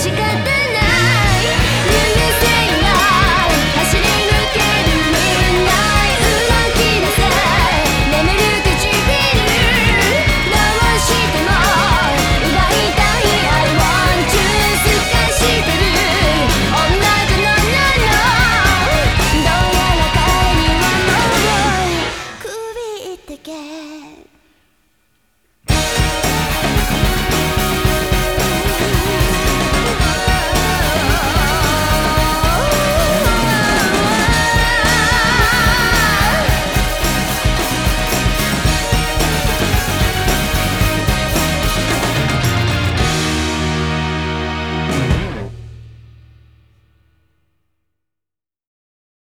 しか